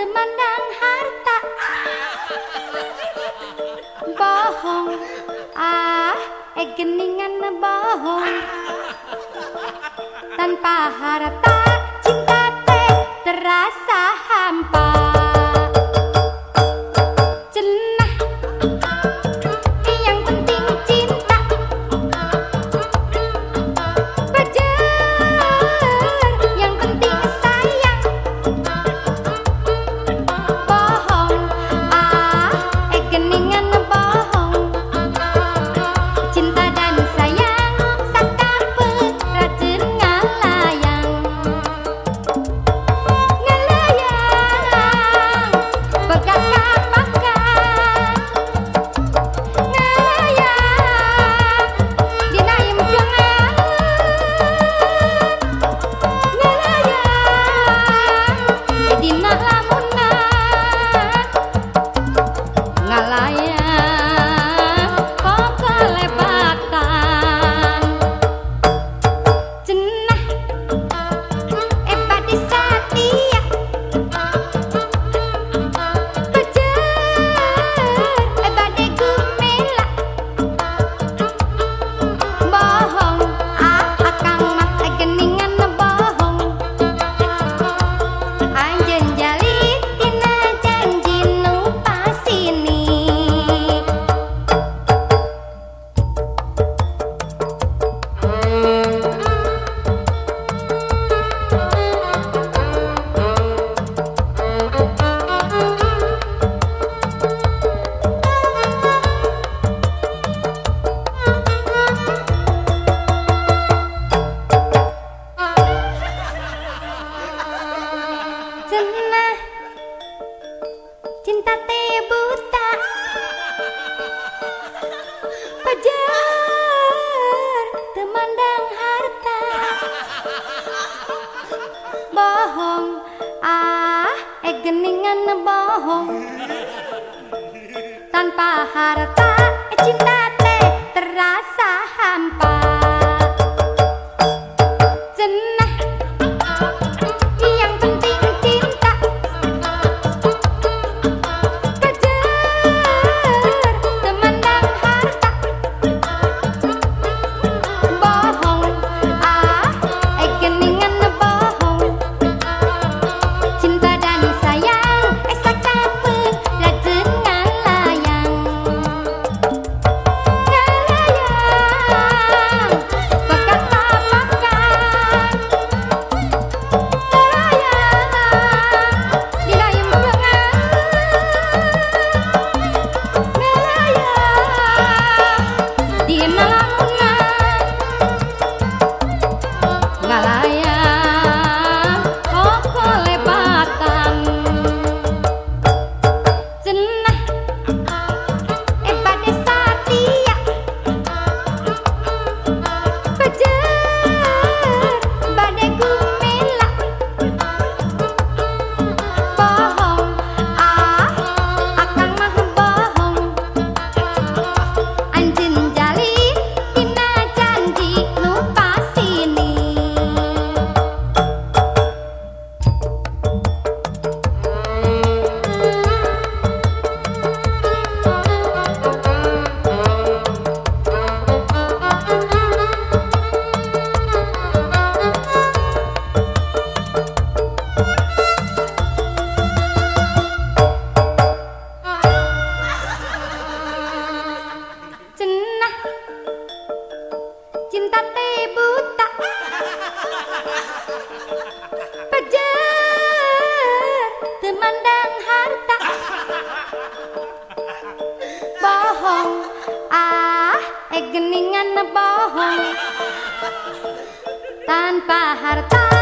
temandang harta. Bohong. Ah, eh geningan bohong. Tanpa harta cinta teh buta. Pajar temandang harta. Bohong ah eh geningan bohong. Tanpa harta eh, cinta teh terasa hampa bohong Tanpa harta